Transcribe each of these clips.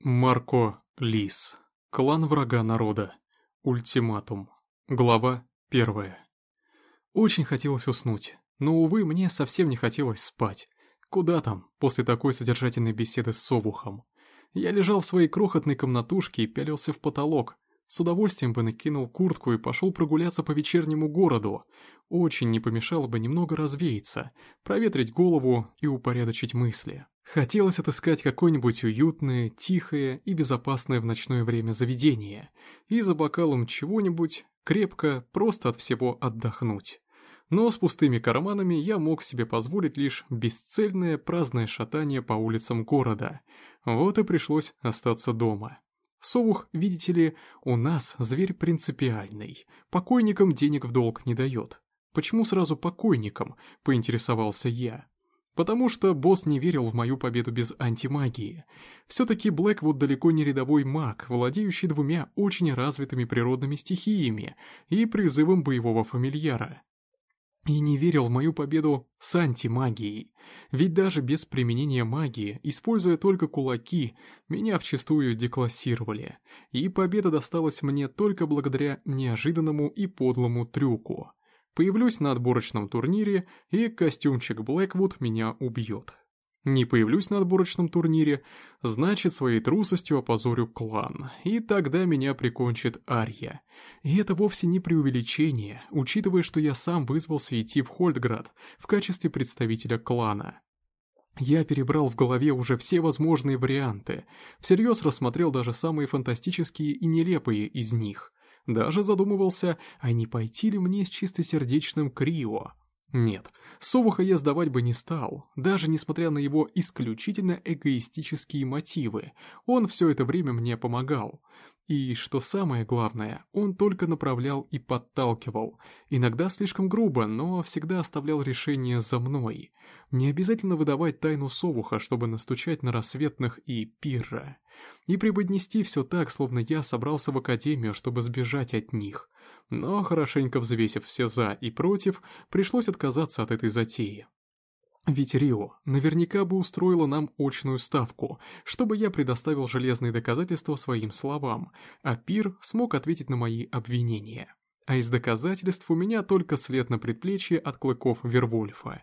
Марко Лис. Клан врага народа. Ультиматум. Глава первая. Очень хотелось уснуть, но, увы, мне совсем не хотелось спать. Куда там, после такой содержательной беседы с Совухом? Я лежал в своей крохотной комнатушке и пялился в потолок, с удовольствием бы накинул куртку и пошел прогуляться по вечернему городу. Очень не помешало бы немного развеяться, проветрить голову и упорядочить мысли. Хотелось отыскать какое-нибудь уютное, тихое и безопасное в ночное время заведение, и за бокалом чего-нибудь крепко, просто от всего отдохнуть. Но с пустыми карманами я мог себе позволить лишь бесцельное праздное шатание по улицам города. Вот и пришлось остаться дома. Совух, видите ли, у нас зверь принципиальный. Покойникам денег в долг не дает. Почему сразу покойникам, поинтересовался я. Потому что босс не верил в мою победу без антимагии. Все-таки Блэквуд далеко не рядовой маг, владеющий двумя очень развитыми природными стихиями и призывом боевого фамильяра. И не верил в мою победу с антимагией. Ведь даже без применения магии, используя только кулаки, меня вчастую деклассировали. И победа досталась мне только благодаря неожиданному и подлому трюку. Появлюсь на отборочном турнире, и костюмчик Блэквуд меня убьет. Не появлюсь на отборочном турнире, значит, своей трусостью опозорю клан, и тогда меня прикончит Арья. И это вовсе не преувеличение, учитывая, что я сам вызвался идти в Хольдград в качестве представителя клана. Я перебрал в голове уже все возможные варианты, всерьез рассмотрел даже самые фантастические и нелепые из них. Даже задумывался, а не пойти ли мне с чистосердечным Крио. Нет, Совуха я сдавать бы не стал, даже несмотря на его исключительно эгоистические мотивы. Он все это время мне помогал. И, что самое главное, он только направлял и подталкивал. Иногда слишком грубо, но всегда оставлял решение за мной. Не обязательно выдавать тайну Совуха, чтобы настучать на рассветных и пирра. И преподнести все так, словно я собрался в академию, чтобы сбежать от них. Но, хорошенько взвесив все «за» и «против», пришлось отказаться от этой затеи. Ведь Рио наверняка бы устроила нам очную ставку, чтобы я предоставил железные доказательства своим словам, а Пир смог ответить на мои обвинения. А из доказательств у меня только след на предплечье от клыков Вервольфа.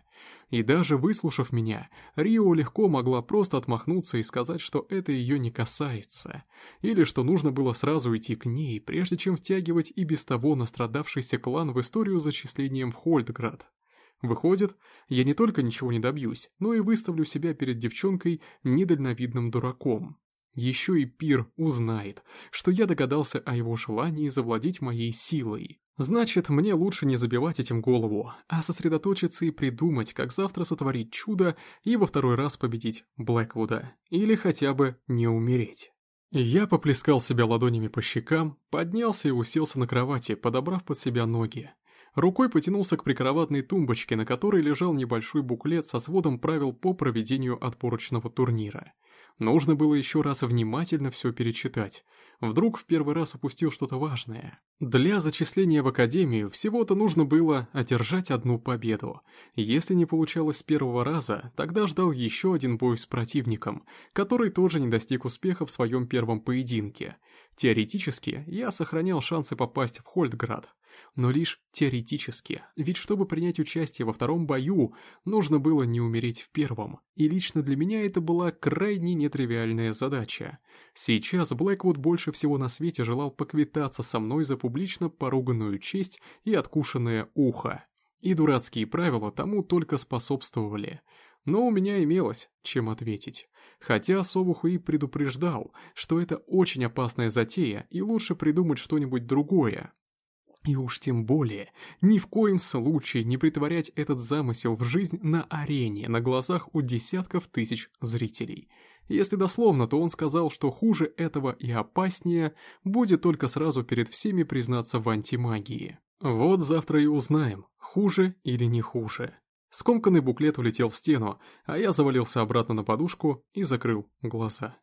И даже выслушав меня, Рио легко могла просто отмахнуться и сказать, что это ее не касается. Или что нужно было сразу идти к ней, прежде чем втягивать и без того настрадавшийся клан в историю с зачислением в Хольдград. Выходит, я не только ничего не добьюсь, но и выставлю себя перед девчонкой недальновидным дураком. Еще и Пир узнает, что я догадался о его желании завладеть моей силой. Значит, мне лучше не забивать этим голову, а сосредоточиться и придумать, как завтра сотворить чудо и во второй раз победить Блэквуда. Или хотя бы не умереть. Я поплескал себя ладонями по щекам, поднялся и уселся на кровати, подобрав под себя ноги. Рукой потянулся к прикроватной тумбочке, на которой лежал небольшой буклет со сводом правил по проведению отборочного турнира. Нужно было еще раз внимательно все перечитать. Вдруг в первый раз упустил что-то важное. Для зачисления в академию всего-то нужно было одержать одну победу. Если не получалось с первого раза, тогда ждал еще один бой с противником, который тоже не достиг успеха в своем первом поединке. Теоретически, я сохранял шансы попасть в Хольдград но лишь теоретически, ведь чтобы принять участие во втором бою, нужно было не умереть в первом, и лично для меня это была крайне нетривиальная задача. Сейчас Блэквуд больше всего на свете желал поквитаться со мной за публично поруганную честь и откушенное ухо. И дурацкие правила тому только способствовали. Но у меня имелось, чем ответить. Хотя Совуху и предупреждал, что это очень опасная затея и лучше придумать что-нибудь другое. И уж тем более, ни в коем случае не притворять этот замысел в жизнь на арене на глазах у десятков тысяч зрителей. Если дословно, то он сказал, что хуже этого и опаснее будет только сразу перед всеми признаться в антимагии. Вот завтра и узнаем, хуже или не хуже. Скомканный буклет улетел в стену, а я завалился обратно на подушку и закрыл глаза.